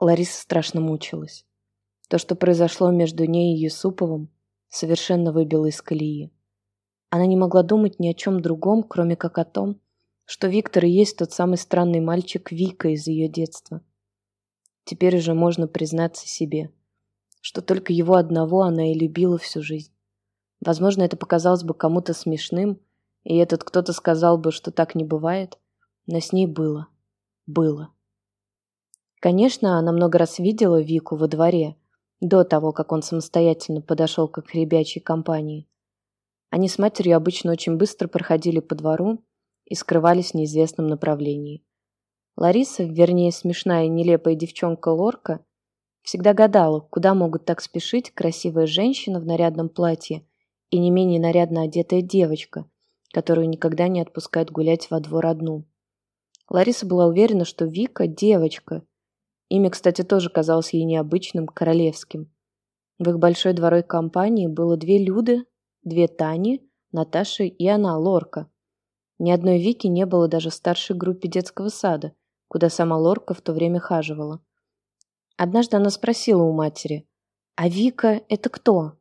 Лариса страшно мучилась. То, что произошло между ней и Юсуповым, совершенно выбило из колеи. Она не могла думать ни о чем другом, кроме как о том, что Виктор и есть тот самый странный мальчик Вика из ее детства. Теперь уже можно признаться себе, что только его одного она и любила всю жизнь. Возможно, это показалось бы кому-то смешным, и этот кто-то сказал бы, что так не бывает, но с ней было. Было. Конечно, она много раз видела Вику во дворе, до того, как он самостоятельно подошел к их компании. Они с матерью обычно очень быстро проходили по двору и скрывались в неизвестном направлении. Лариса, вернее, смешная и нелепая девчонка Лорка, всегда гадала, куда могут так спешить красивая женщина в нарядном платье и не менее нарядно одетая девочка, которую никогда не отпускают гулять во двор одну. Лариса была уверена, что Вика – девочка. Имя, кстати, тоже казалось ей необычным, королевским. В их большой дворовой компании было две Люды, две Тани, Наташа и она, Лорка. Ни одной Вики не было даже в старшей группе детского сада, куда сама Лорка в то время хаживала. Однажды она спросила у матери, «А Вика – это кто?»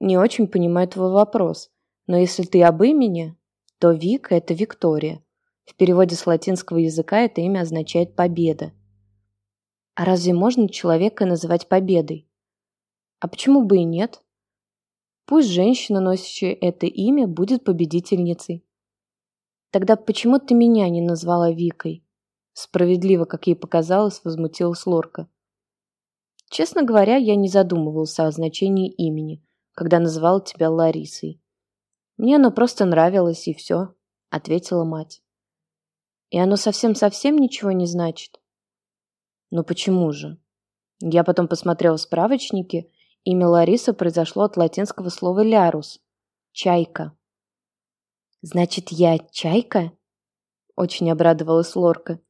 «Не очень понимаю твой вопрос», но если ты об имени, то Вика – это Виктория. В переводе с латинского языка это имя означает «победа». А разве можно человека называть победой? А почему бы и нет? Пусть женщина, носящая это имя, будет победительницей. Тогда почему ты меня не назвала Викой? Справедливо, как ей показалось, возмутилась Лорка. Честно говоря, я не задумывался о значении имени, когда называл тебя Ларисой. Мне оно просто нравилось, и все, ответила мать. И оно совсем-совсем ничего не значит. Но почему же? Я потом посмотрела в справочнике, имя Лариса произошло от латинского слова «лярус» — «чайка». «Значит, я чайка?» Очень обрадовалась Лорка.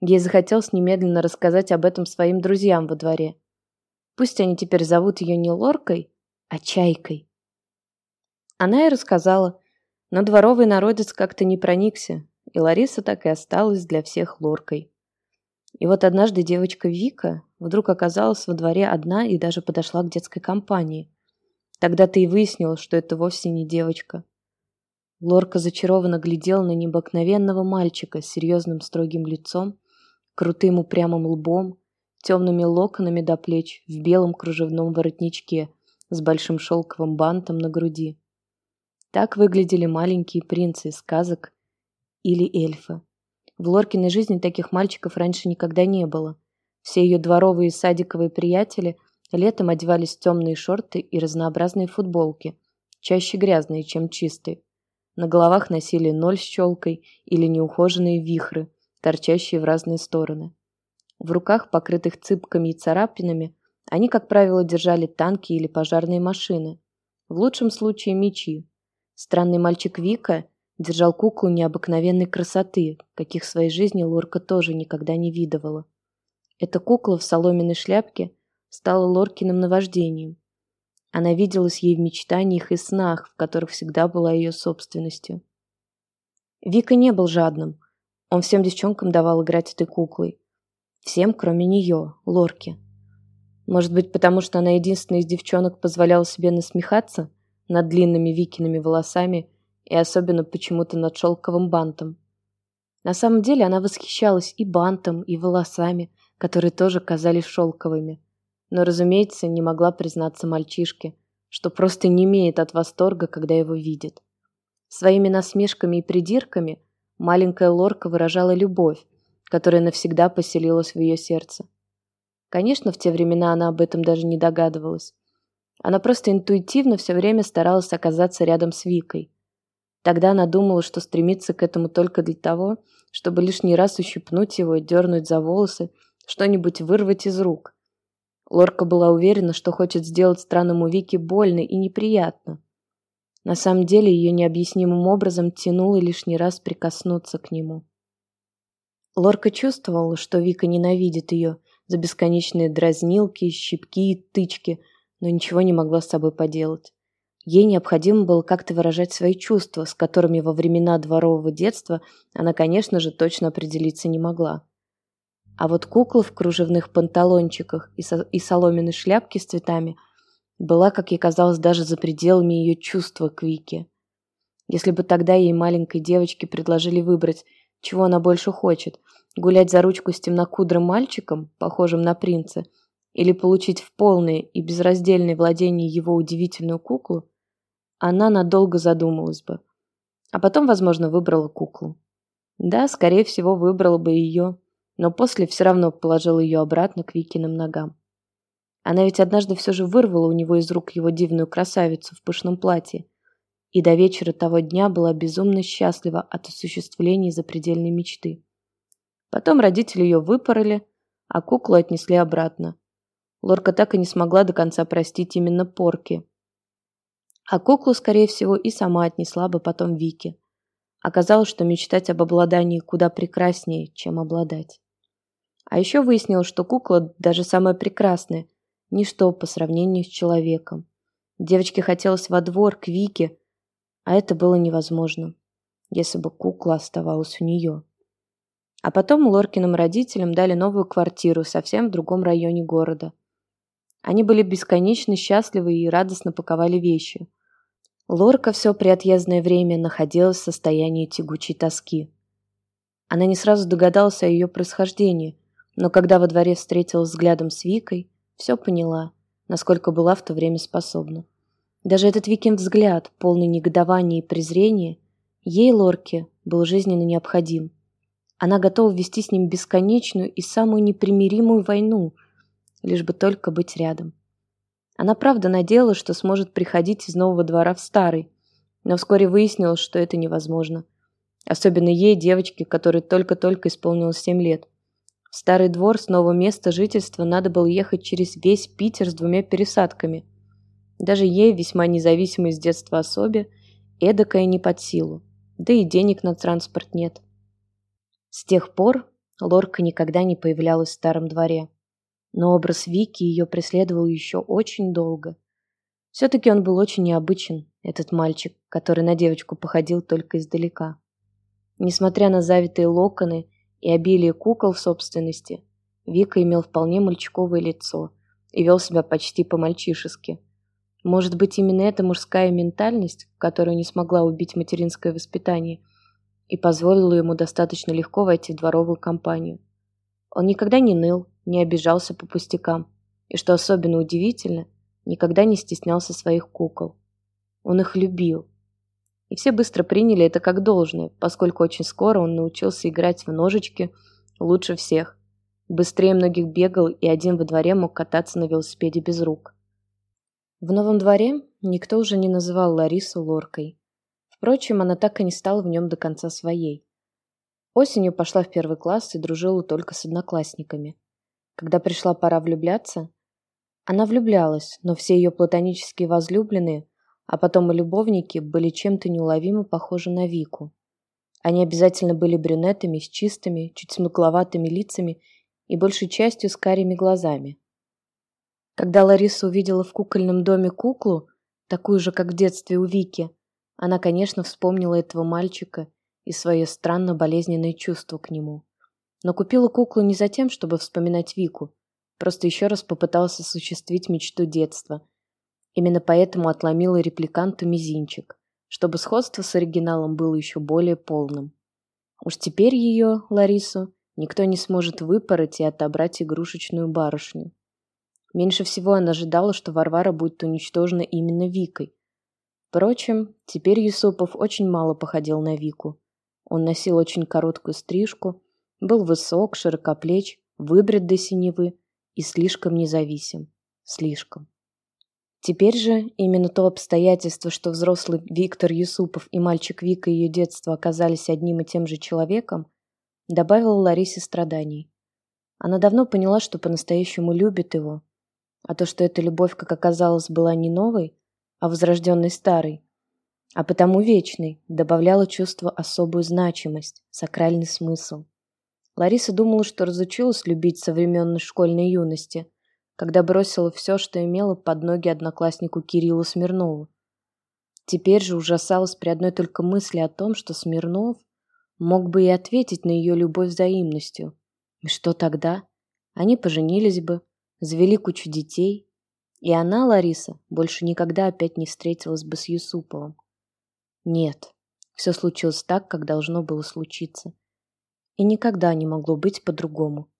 Ей захотелось немедленно рассказать об этом своим друзьям во дворе. Пусть они теперь зовут ее не Лоркой, а Чайкой. Она и рассказала, но дворовый народец как-то не проникся, и Лариса так и осталась для всех лоркой. И вот однажды девочка Вика вдруг оказалась во дворе одна и даже подошла к детской компании. Тогда-то и выяснила, что это вовсе не девочка. Лорка зачарованно глядела на необыкновенного мальчика с серьезным строгим лицом, крутым упрямым лбом, темными локонами до плеч в белом кружевном воротничке с большим шелковым бантом на груди. Так выглядели маленькие принцы сказок или эльфы. В Лоркиной жизни таких мальчиков раньше никогда не было. Все ее дворовые и садиковые приятели летом одевались в темные шорты и разнообразные футболки, чаще грязные, чем чистые. На головах носили ноль с челкой или неухоженные вихры, торчащие в разные стороны. В руках, покрытых цыпками и царапинами, они, как правило, держали танки или пожарные машины. В лучшем случае мечи, Странный мальчик Вика держал куклу необыкновенной красоты, каких в своей жизни Лорка тоже никогда не видывала. Эта кукла в соломенной шляпке стала Лоркиным наваждением. Она виделась ей в мечтаниях и снах, в которых всегда была ее собственностью. Вика не был жадным. Он всем девчонкам давал играть этой куклой. Всем, кроме нее, Лорки. Может быть, потому что она единственная из девчонок позволяла себе насмехаться? над длинными Викиными волосами и особенно почему-то над шелковым бантом. На самом деле она восхищалась и бантом, и волосами, которые тоже казались шелковыми. Но, разумеется, не могла признаться мальчишке, что просто не имеет от восторга, когда его видит. Своими насмешками и придирками маленькая Лорка выражала любовь, которая навсегда поселилась в ее сердце. Конечно, в те времена она об этом даже не догадывалась. Она просто интуитивно все время старалась оказаться рядом с Викой. Тогда она думала, что стремится к этому только для того, чтобы лишний раз ущипнуть его, дернуть за волосы, что-нибудь вырвать из рук. Лорка была уверена, что хочет сделать странному Вике больно и неприятно. На самом деле ее необъяснимым образом тянуло лишний раз прикоснуться к нему. Лорка чувствовала, что Вика ненавидит ее за бесконечные дразнилки, щипки и тычки – но ничего не могла с собой поделать. Ей необходимо было как-то выражать свои чувства, с которыми во времена дворового детства она, конечно же, точно определиться не могла. А вот кукла в кружевных панталончиках и, со и соломенной шляпке с цветами была, как ей казалось, даже за пределами ее чувства к Вике. Если бы тогда ей маленькой девочке предложили выбрать, чего она больше хочет – гулять за ручку с темнокудрым мальчиком, похожим на принца, или получить в полное и безраздельное владение его удивительную куклу, она надолго задумалась бы. А потом, возможно, выбрала куклу. Да, скорее всего, выбрала бы ее, но после все равно положила ее обратно к Викиным ногам. Она ведь однажды все же вырвала у него из рук его дивную красавицу в пышном платье, и до вечера того дня была безумно счастлива от осуществления запредельной мечты. Потом родители ее выпороли, а куклу отнесли обратно. Лорка так и не смогла до конца простить именно порки. А куклу, скорее всего, и сама отнесла бы потом Вике. Оказалось, что мечтать об обладании куда прекраснее, чем обладать. А еще выяснилось, что кукла, даже самая прекрасная, ничто по сравнению с человеком. Девочке хотелось во двор, к Вике, а это было невозможно, если бы кукла оставалась у нее. А потом Лоркиным родителям дали новую квартиру совсем в другом районе города. Они были бесконечно счастливы и радостно паковали вещи. Лорка все приотъездное время находилась в состоянии тягучей тоски. Она не сразу догадалась о ее происхождении, но когда во дворе встретилась взглядом с Викой, все поняла, насколько была в то время способна. Даже этот Викин взгляд, полный негодования и презрения, ей, Лорке, был жизненно необходим. Она готова вести с ним бесконечную и самую непримиримую войну, лишь бы только быть рядом. Она правда надеялась, что сможет приходить из нового двора в старый, но вскоре выяснилось, что это невозможно. Особенно ей, девочке, которой только-только исполнилось семь лет. В старый двор с нового места жительства надо было ехать через весь Питер с двумя пересадками – даже ей, весьма независимой с детства особе, эдакая не под силу. Да и денег на транспорт нет. С тех пор Лорка никогда не появлялась в старом дворе. Но образ Вики ее преследовал еще очень долго. Все-таки он был очень необычен, этот мальчик, который на девочку походил только издалека. Несмотря на завитые локоны и обилие кукол в собственности, Вика имел вполне мальчиковое лицо и вел себя почти по-мальчишески – может быть, именно эта мужская ментальность, которую не смогла убить материнское воспитание, и позволила ему достаточно легко войти в дворовую компанию. Он никогда не ныл, не обижался по пустякам, и, что особенно удивительно, никогда не стеснялся своих кукол. Он их любил. И все быстро приняли это как должное, поскольку очень скоро он научился играть в ножички лучше всех. Быстрее многих бегал и один во дворе мог кататься на велосипеде без рук. В новом дворе никто уже не называл Ларису Лоркой. Впрочем, она так и не стала в нем до конца своей. Осенью пошла в первый класс и дружила только с одноклассниками. Когда пришла пора влюбляться, она влюблялась, но все ее платонические возлюбленные, а потом и любовники, были чем-то неуловимо похожи на Вику. Они обязательно были брюнетами с чистыми, чуть смугловатыми лицами и большей частью с карими глазами. Когда Лариса увидела в кукольном доме куклу, такую же, как в детстве у Вики, она, конечно, вспомнила этого мальчика и свое странно болезненное чувство к нему. Но купила куклу не за тем, чтобы вспоминать Вику, просто еще раз попыталась осуществить мечту детства. Именно поэтому отломила репликанту мизинчик, чтобы сходство с оригиналом было еще более полным. Уж теперь ее, Ларису, никто не сможет выпороть и отобрать игрушечную барышню. Меньше всего она ожидала, что Варвара будет уничтожена именно Викой. Впрочем, теперь Юсупов очень мало походил на Вику. Он носил очень короткую стрижку, был высок, широкоплеч, выбрит до синевы и слишком независим. Слишком. Теперь же именно то обстоятельство, что взрослый Виктор Юсупов и мальчик Вика ее детства оказались одним и тем же человеком, добавило Ларисе страданий. Она давно поняла, что по-настоящему любит его, а то, что эта любовь, как оказалось, была не новой, а возрожденной старой, а потому вечной, добавляла чувство особую значимость, сакральный смысл. Лариса думала, что разучилась любить со времен школьной юности, когда бросила все, что имела под ноги однокласснику Кириллу Смирнову. Теперь же ужасалась при одной только мысли о том, что Смирнов мог бы и ответить на ее любовь взаимностью, И что тогда? Они поженились бы, завели кучу детей, и она, Лариса, больше никогда опять не встретилась бы с Юсуповым. Нет, все случилось так, как должно было случиться. И никогда не могло быть по-другому.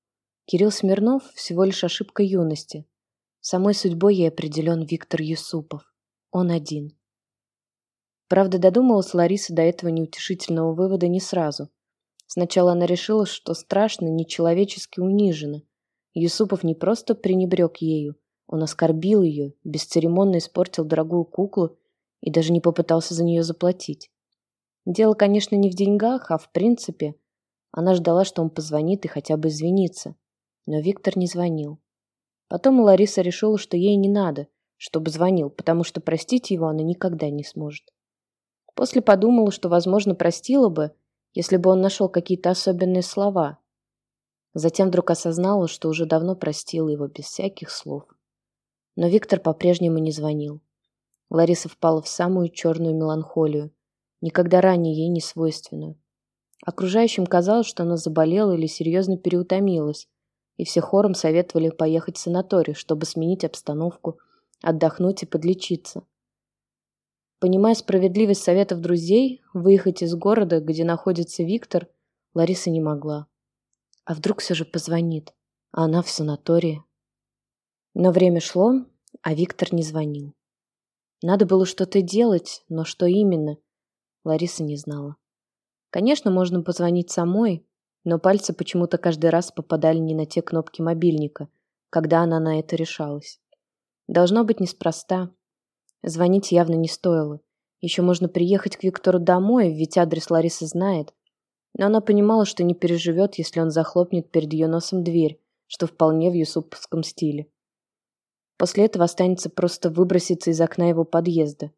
Кирилл Смирнов всего лишь ошибка юности. Самой судьбой ей определен Виктор Юсупов. Он один. Правда, додумалась Лариса до этого неутешительного вывода не сразу. Сначала она решила, что страшно, нечеловечески унижена. Юсупов не просто пренебрег ею, он оскорбил ее, бесцеремонно испортил дорогую куклу и даже не попытался за нее заплатить. Дело, конечно, не в деньгах, а в принципе. Она ждала, что он позвонит и хотя бы извинится. Но Виктор не звонил. Потом Лариса решила, что ей не надо, чтобы звонил, потому что простить его она никогда не сможет. После подумала, что, возможно, простила бы, если бы он нашел какие-то особенные слова. Затем вдруг осознала, что уже давно простила его без всяких слов. Но Виктор по-прежнему не звонил. Лариса впала в самую черную меланхолию, никогда ранее ей не свойственную. Окружающим казалось, что она заболела или серьезно переутомилась, и все хором советовали поехать в санаторий, чтобы сменить обстановку, отдохнуть и подлечиться. Понимая справедливость советов друзей, выехать из города, где находится Виктор, Лариса не могла. А вдруг все же позвонит, а она в санатории? Но время шло, а Виктор не звонил. Надо было что-то делать, но что именно, Лариса не знала. Конечно, можно позвонить самой, но пальцы почему-то каждый раз попадали не на те кнопки мобильника, когда она на это решалась. Должно быть неспроста. Звонить явно не стоило. Еще можно приехать к Виктору домой, ведь адрес Лариса знает. Но она понимала, что не переживет, если он захлопнет перед ее носом дверь, что вполне в юсуповском стиле. После этого останется просто выброситься из окна его подъезда.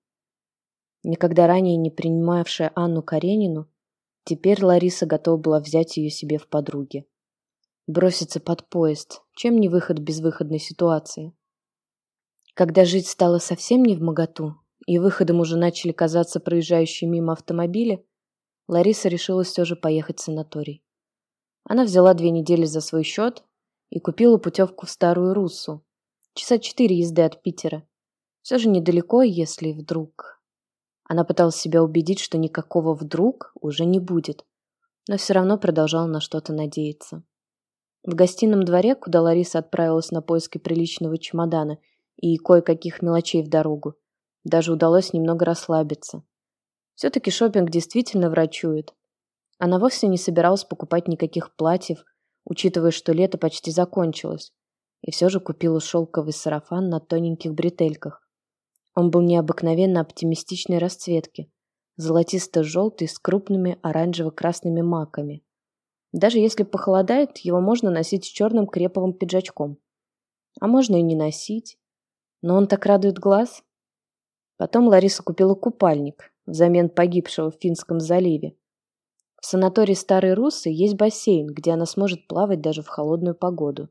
Никогда ранее не принимавшая Анну Каренину, теперь Лариса готова была взять ее себе в подруги. Броситься под поезд, чем не выход безвыходной ситуации. Когда жить стало совсем не в моготу, и выходом уже начали казаться проезжающие мимо автомобили, Лариса решила все же поехать в санаторий. Она взяла две недели за свой счет и купила путевку в Старую Руссу, Часа четыре езды от Питера. Все же недалеко, если вдруг... Она пыталась себя убедить, что никакого «вдруг» уже не будет, но все равно продолжала на что-то надеяться. В гостином дворе, куда Лариса отправилась на поиски приличного чемодана и кое-каких мелочей в дорогу, даже удалось немного расслабиться. Все-таки шопинг действительно врачует. Она вовсе не собиралась покупать никаких платьев, учитывая, что лето почти закончилось, и все же купила шелковый сарафан на тоненьких бретельках. Он был необыкновенно оптимистичной расцветки, золотисто-желтый с крупными оранжево-красными маками. Даже если похолодает, его можно носить с черным креповым пиджачком. А можно и не носить. Но он так радует глаз. Потом Лариса купила купальник взамен погибшего в Финском заливе. В санатории Старой Русы есть бассейн, где она сможет плавать даже в холодную погоду.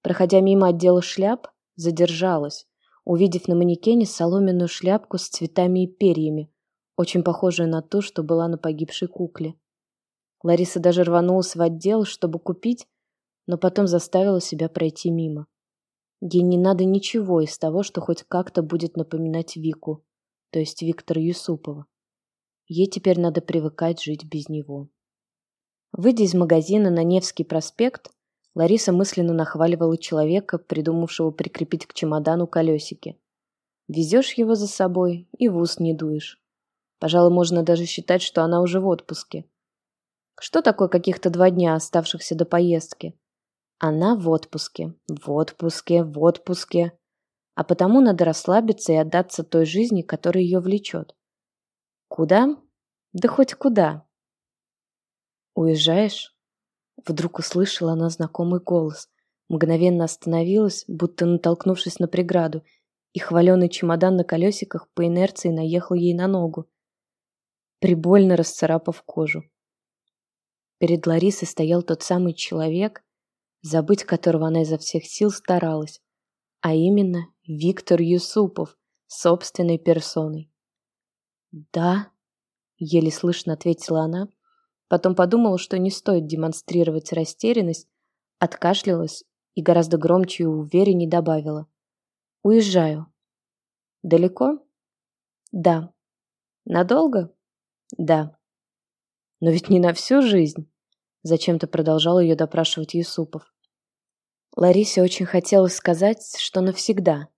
Проходя мимо отдела шляп, задержалась, увидев на манекене соломенную шляпку с цветами и перьями, очень похожую на ту, что была на погибшей кукле. Лариса даже рванулась в отдел, чтобы купить, но потом заставила себя пройти мимо. Ей не надо ничего из того, что хоть как-то будет напоминать Вику, то есть Виктора Юсупова. Ей теперь надо привыкать жить без него. Выйдя из магазина на Невский проспект, Лариса мысленно нахваливала человека, придумавшего прикрепить к чемодану колесики. Везешь его за собой и в ус не дуешь. Пожалуй, можно даже считать, что она уже в отпуске. Что такое каких-то два дня, оставшихся до поездки? Она в отпуске, в отпуске, в отпуске. А потому надо расслабиться и отдаться той жизни, которая ее влечет. Куда? Да хоть куда. Уезжаешь? Вдруг услышала она знакомый голос, мгновенно остановилась, будто натолкнувшись на преграду, и хваленый чемодан на колесиках по инерции наехал ей на ногу, прибольно расцарапав кожу. Перед Ларисой стоял тот самый человек, забыть которого она изо всех сил старалась, а именно Виктор Юсупов собственной персоной. «Да», — еле слышно ответила она, Потом подумала, что не стоит демонстрировать растерянность, Откашлялась и гораздо громче и увереннее добавила. Уезжаю. Далеко? Да. Надолго? Да. Но ведь не на всю жизнь. Зачем-то продолжал ее допрашивать Юсупов. Ларисе очень хотелось сказать, что навсегда,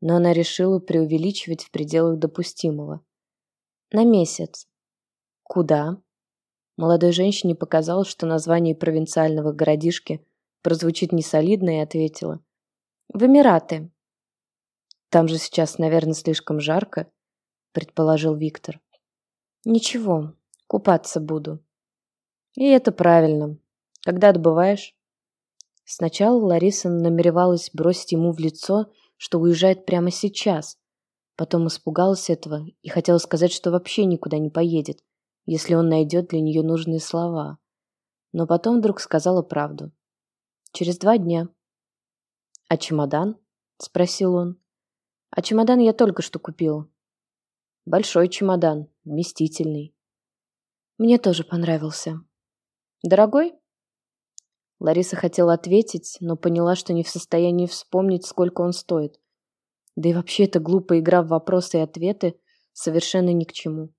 но она решила преувеличивать в пределах допустимого. На месяц. Куда? Молодой женщине показалось, что название провинциального городишки прозвучит несолидно, и ответила. В Эмираты. Там же сейчас, наверное, слишком жарко, предположил Виктор. Ничего, купаться буду. И это правильно. Когда отбываешь? Сначала Лариса намеревалась бросить ему в лицо, что уезжает прямо сейчас. Потом испугалась этого и хотела сказать, что вообще никуда не поедет, если он найдет для нее нужные слова. Но потом вдруг сказала правду. Через два дня. «А чемодан?» – спросил он. «А чемодан я только что купил. Большой чемодан, вместительный. Мне тоже понравился. Дорогой?» Лариса хотела ответить, но поняла, что не в состоянии вспомнить, сколько он стоит. Да и вообще эта глупая игра в вопросы и ответы совершенно ни к чему.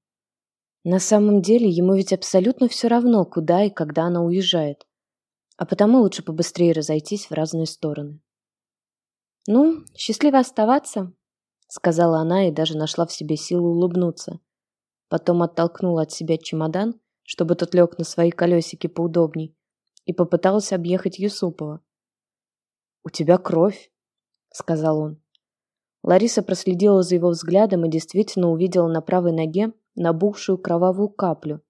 На самом деле ему ведь абсолютно все равно, куда и когда она уезжает. А потому лучше побыстрее разойтись в разные стороны. «Ну, счастливо оставаться», — сказала она и даже нашла в себе силу улыбнуться. Потом оттолкнула от себя чемодан, чтобы тот лег на свои колесики поудобней, и попыталась объехать Юсупова. «У тебя кровь», — сказал он. Лариса проследила за его взглядом и действительно увидела на правой ноге набухшую кровавую каплю.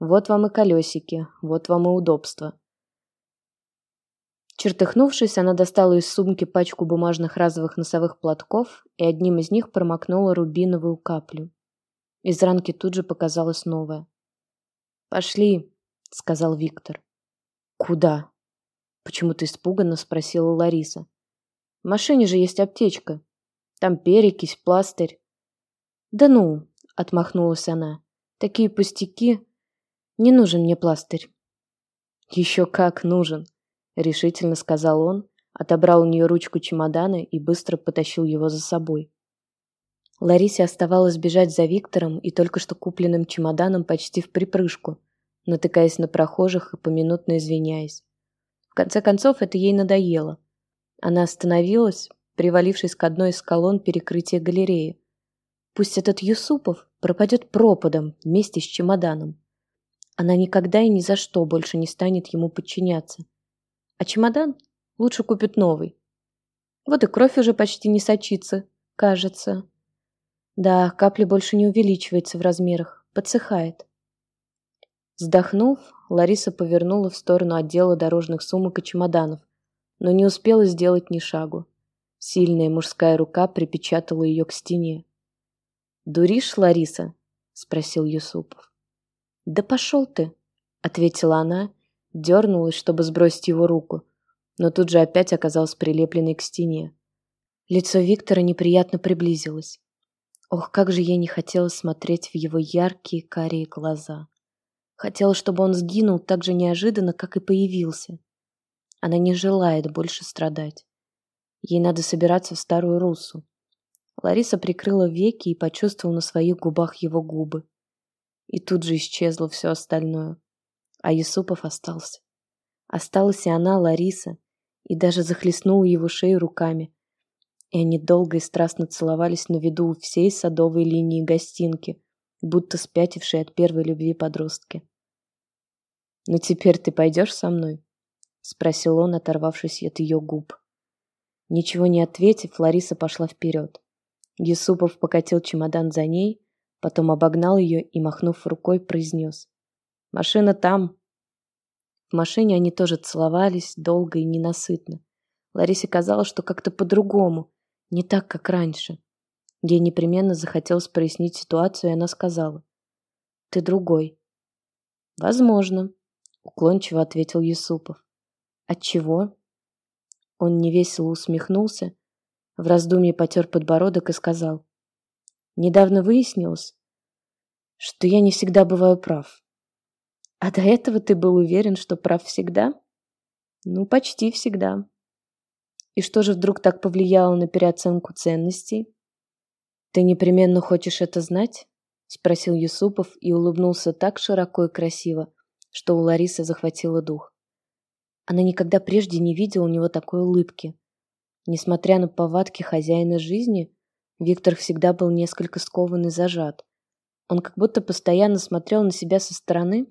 Вот вам и колесики, вот вам и удобство. Чертыхнувшись, она достала из сумки пачку бумажных разовых носовых платков и одним из них промокнула рубиновую каплю. Из ранки тут же показалась новая. «Пошли», — сказал Виктор. «Куда?» — почему-то испуганно спросила Лариса. «В машине же есть аптечка. Там перекись, пластырь». «Да ну!» — отмахнулась она. «Такие пустяки. Не нужен мне пластырь». «Еще как нужен», — решительно сказал он, отобрал у нее ручку чемодана и быстро потащил его за собой. Ларисе оставалось бежать за Виктором и только что купленным чемоданом почти в припрыжку — натыкаясь на прохожих и поминутно извиняясь. В конце концов, это ей надоело. Она остановилась, привалившись к одной из колонн перекрытия галереи. Пусть этот Юсупов пропадет пропадом вместе с чемоданом. Она никогда и ни за что больше не станет ему подчиняться. А чемодан лучше купит новый. Вот и кровь уже почти не сочится, кажется. Да, капля больше не увеличивается в размерах, подсыхает. Вздохнув, Лариса повернула в сторону отдела дорожных сумок и чемоданов, но не успела сделать ни шагу. Сильная мужская рука припечатала ее к стене. «Дуришь, Лариса?» — спросил Юсупов. «Да пошел ты!» — ответила она, дернулась, чтобы сбросить его руку, но тут же опять оказалась прилепленной к стене. Лицо Виктора неприятно приблизилось. Ох, как же ей не хотелось смотреть в его яркие карие глаза. Хотела, чтобы он сгинул так же неожиданно, как и появился. Она не желает больше страдать. Ей надо собираться в старую русу. Лариса прикрыла веки и почувствовала на своих губах его губы. И тут же исчезло все остальное. А Юсупов остался. Осталась и она, Лариса, и даже захлестнула его шею руками. И они долго и страстно целовались на виду у всей садовой линии гостинки, будто спятившие от первой любви подростки. «Ну теперь ты пойдешь со мной?» — спросил он, оторвавшись от ее губ. Ничего не ответив, Лариса пошла вперед. Юсупов покатил чемодан за ней, потом обогнал ее и, махнув рукой, произнес. «Машина там!» В машине они тоже целовались, долго и ненасытно. Ларисе казалось, что как-то по-другому, не так, как раньше. Ей непременно захотелось прояснить ситуацию, и она сказала. «Ты другой». «Возможно», — уклончиво ответил Юсупов. «Отчего?» Он невесело усмехнулся, в раздумье потер подбородок и сказал. «Недавно выяснилось, что я не всегда бываю прав». «А до этого ты был уверен, что прав всегда?» Ну, почти всегда. И что же вдруг так повлияло на переоценку ценностей? Ты непременно хочешь это знать? Спросил Юсупов и улыбнулся так широко и красиво, что у Ларисы захватило дух. Она никогда прежде не видела у него такой улыбки. Несмотря на повадки хозяина жизни, Виктор всегда был несколько скован и зажат. Он как будто постоянно смотрел на себя со стороны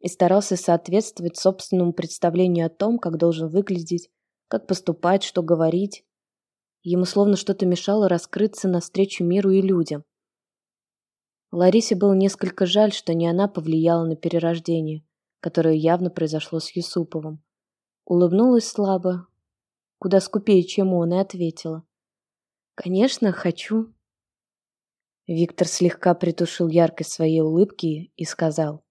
и старался соответствовать собственному представлению о том, как должен выглядеть, как поступать, что говорить. Ему словно что-то мешало раскрыться навстречу миру и людям. Ларисе было несколько жаль, что не она повлияла на перерождение, которое явно произошло с Юсуповым. Улыбнулась слабо, куда скупее, чем он, и ответила. «Конечно, хочу». Виктор слегка притушил яркость своей улыбки и сказал.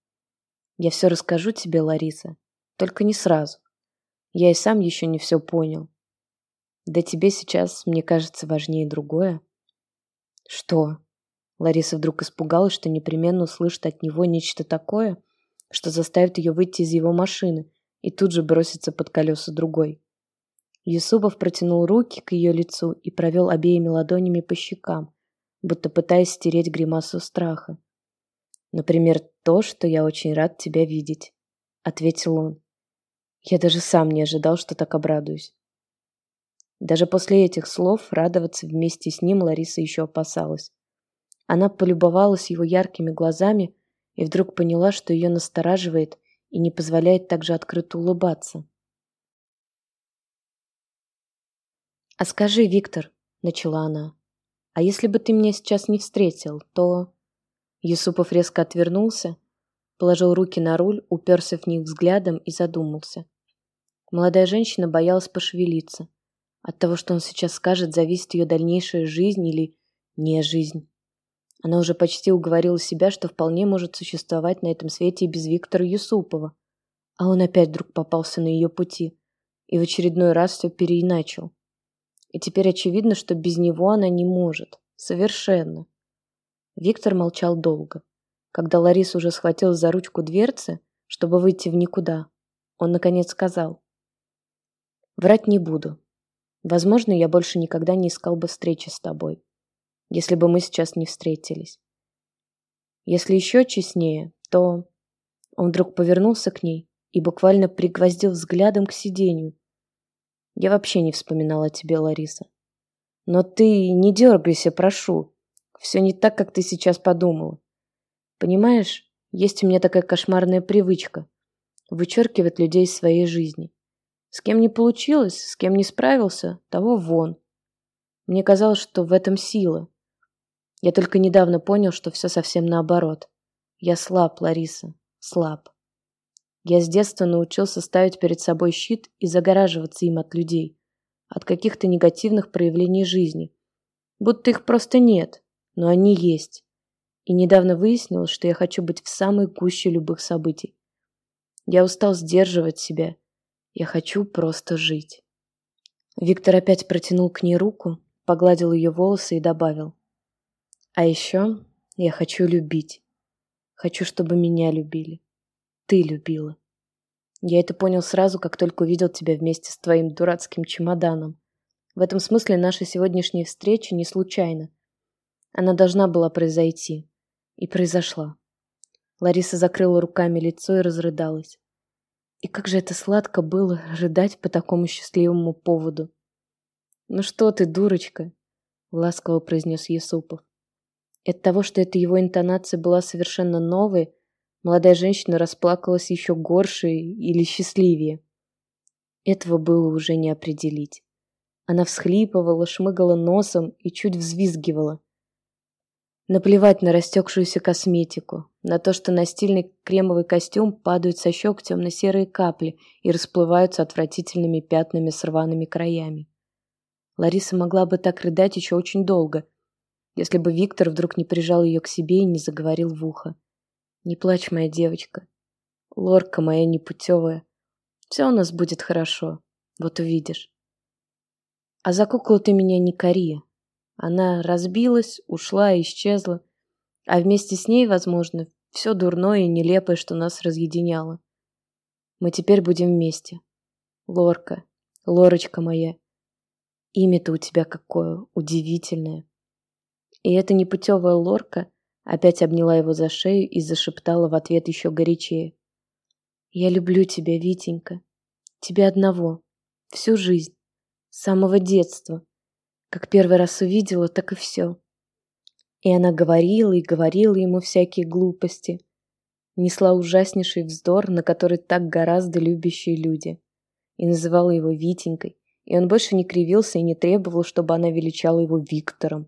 «Я все расскажу тебе, Лариса, только не сразу. Я и сам еще не все понял. Да тебе сейчас, мне кажется, важнее другое». «Что?» Лариса вдруг испугалась, что непременно услышит от него нечто такое, что заставит ее выйти из его машины и тут же броситься под колеса другой. Юсупов протянул руки к ее лицу и провел обеими ладонями по щекам, будто пытаясь стереть гримасу страха. «Например, то, что я очень рад тебя видеть», — ответил он. Я даже сам не ожидал, что так обрадуюсь. Даже после этих слов радоваться вместе с ним Лариса еще опасалась. Она полюбовалась его яркими глазами и вдруг поняла, что ее настораживает и не позволяет так же открыто улыбаться. «А скажи, Виктор», — начала она, — «а если бы ты меня сейчас не встретил, то...» Юсупов резко отвернулся, положил руки на руль, уперся в них взглядом и задумался. Молодая женщина боялась пошевелиться. От того, что он сейчас скажет, зависит ее дальнейшая жизнь или не жизнь. Она уже почти уговорила себя, что вполне может существовать на этом свете и без Виктора Юсупова. А он опять вдруг попался на ее пути и в очередной раз все переиначил. И теперь очевидно, что без него она не может. Совершенно. Виктор молчал долго. Когда Лариса уже схватилась за ручку дверцы, чтобы выйти в никуда, он наконец сказал. «Врать не буду. Возможно, я больше никогда не искал бы встречи с тобой, если бы мы сейчас не встретились. Если еще честнее, то...» Он вдруг повернулся к ней и буквально пригвоздил взглядом к сиденью, я вообще не вспоминала о тебе, Лариса. Но ты не дергайся, прошу. Все не так, как ты сейчас подумала. Понимаешь, есть у меня такая кошмарная привычка вычеркивать людей из своей жизни. С кем не получилось, с кем не справился, того вон. Мне казалось, что в этом сила. Я только недавно понял, что все совсем наоборот. Я слаб, Лариса, слаб. Я с детства научился ставить перед собой щит и загораживаться им от людей, от каких-то негативных проявлений жизни. Будто их просто нет, но они есть. И недавно выяснилось, что я хочу быть в самой гуще любых событий. Я устал сдерживать себя. Я хочу просто жить. Виктор опять протянул к ней руку, погладил ее волосы и добавил. А еще я хочу любить. Хочу, чтобы меня любили ты любила. Я это понял сразу, как только увидел тебя вместе с твоим дурацким чемоданом. В этом смысле наша сегодняшняя встреча не случайна. Она должна была произойти. И произошла. Лариса закрыла руками лицо и разрыдалась. И как же это сладко было рыдать по такому счастливому поводу. «Ну что ты, дурочка?» — ласково произнес Есупов. от того, что эта его интонация была совершенно новой, Молодая женщина расплакалась еще горше или счастливее. Этого было уже не определить. Она всхлипывала, шмыгала носом и чуть взвизгивала. Наплевать на растекшуюся косметику, на то, что на стильный кремовый костюм падают со щек темно-серые капли и расплываются отвратительными пятнами с рваными краями. Лариса могла бы так рыдать еще очень долго, если бы Виктор вдруг не прижал ее к себе и не заговорил в ухо. Не плачь, моя девочка. Лорка моя непутевая. Все у нас будет хорошо. Вот увидишь. А за куклу ты меня не кори. Она разбилась, ушла и исчезла. А вместе с ней, возможно, все дурное и нелепое, что нас разъединяло. Мы теперь будем вместе. Лорка, Лорочка моя, имя-то у тебя какое, удивительное. И эта непутевая Лорка опять обняла его за шею и зашептала в ответ еще горячее. Я люблю тебя, Витенька. Тебя одного. Всю жизнь. С самого детства. Как первый раз увидела, так и все. И она говорила и говорила ему всякие глупости. Несла ужаснейший вздор, на который так гораздо любящие люди. И называла его Витенькой. И он больше не кривился и не требовал, чтобы она величала его Виктором.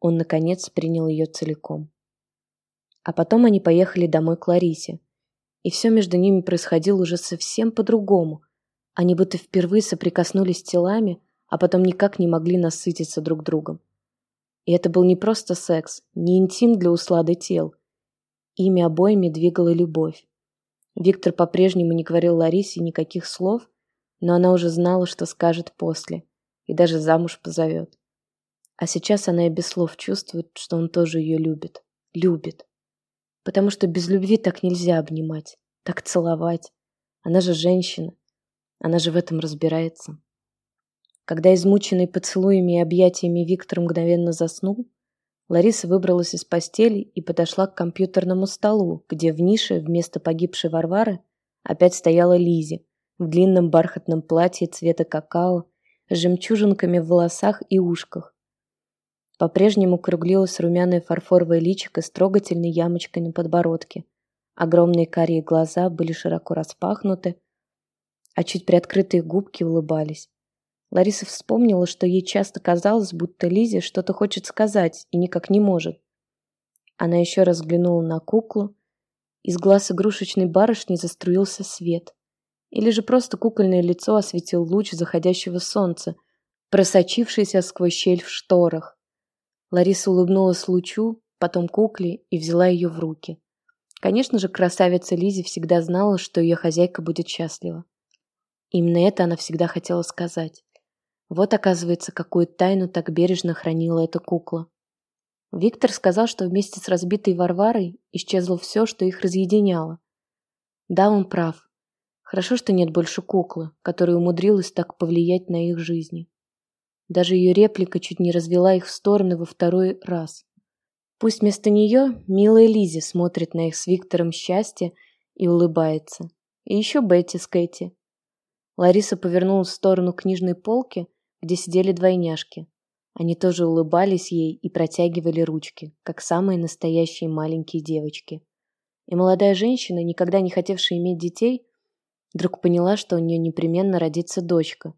Он, наконец, принял ее целиком. А потом они поехали домой к Ларисе. И все между ними происходило уже совсем по-другому. Они будто впервые соприкоснулись телами, а потом никак не могли насытиться друг другом. И это был не просто секс, не интим для услады тел. Ими обоими двигала любовь. Виктор по-прежнему не говорил Ларисе никаких слов, но она уже знала, что скажет после, и даже замуж позовет. А сейчас она и без слов чувствует, что он тоже ее любит. Любит. Потому что без любви так нельзя обнимать, так целовать. Она же женщина. Она же в этом разбирается. Когда измученный поцелуями и объятиями Виктор мгновенно заснул, Лариса выбралась из постели и подошла к компьютерному столу, где в нише вместо погибшей Варвары опять стояла Лизи в длинном бархатном платье цвета какао с жемчужинками в волосах и ушках. По-прежнему круглилась румяная фарфоровая личико с трогательной ямочкой на подбородке. Огромные карие глаза были широко распахнуты, а чуть приоткрытые губки улыбались. Лариса вспомнила, что ей часто казалось, будто Лизе что-то хочет сказать и никак не может. Она еще раз взглянула на куклу. Из глаз игрушечной барышни заструился свет. Или же просто кукольное лицо осветил луч заходящего солнца, просочившийся сквозь щель в шторах. Лариса улыбнулась лучу, потом кукле и взяла ее в руки. Конечно же, красавица Лизи всегда знала, что ее хозяйка будет счастлива. Именно это она всегда хотела сказать. Вот, оказывается, какую тайну так бережно хранила эта кукла. Виктор сказал, что вместе с разбитой Варварой исчезло все, что их разъединяло. Да, он прав. Хорошо, что нет больше куклы, которая умудрилась так повлиять на их жизни. Даже ее реплика чуть не развела их в стороны во второй раз. Пусть вместо нее милая Лизи смотрит на их с Виктором счастье и улыбается. И еще Бетти с Кэти. Лариса повернулась в сторону книжной полки, где сидели двойняшки. Они тоже улыбались ей и протягивали ручки, как самые настоящие маленькие девочки. И молодая женщина, никогда не хотевшая иметь детей, вдруг поняла, что у нее непременно родится дочка,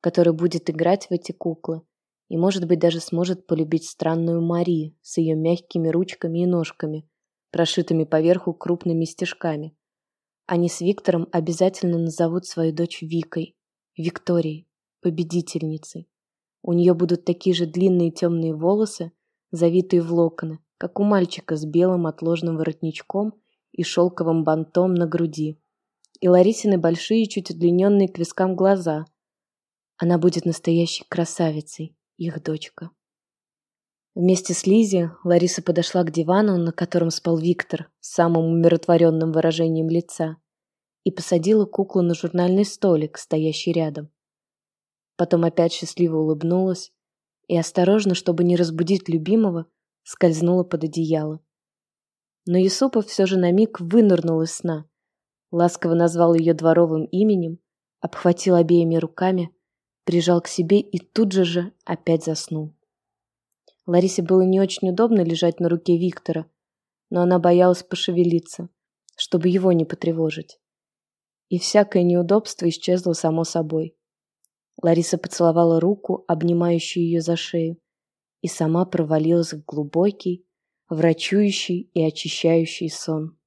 которая будет играть в эти куклы и, может быть, даже сможет полюбить странную Мари с ее мягкими ручками и ножками, прошитыми поверху крупными стежками. Они с Виктором обязательно назовут свою дочь Викой, Викторией победительницей. У нее будут такие же длинные темные волосы, завитые в локоны, как у мальчика с белым отложным воротничком и шелковым бантом на груди. И Ларисины большие, чуть удлиненные к вискам глаза. Она будет настоящей красавицей, их дочка. Вместе с Лизи Лариса подошла к дивану, на котором спал Виктор с самым умиротворенным выражением лица, и посадила куклу на журнальный столик, стоящий рядом. Потом опять счастливо улыбнулась и осторожно, чтобы не разбудить любимого, скользнула под одеяло. Но Юсупов все же на миг вынырнул из сна, ласково назвал ее дворовым именем, обхватил обеими руками, прижал к себе и тут же же опять заснул. Ларисе было не очень удобно лежать на руке Виктора, но она боялась пошевелиться, чтобы его не потревожить. И всякое неудобство исчезло само собой. Лариса поцеловала руку, обнимающую ее за шею, и сама провалилась в глубокий, врачующий и очищающий сон.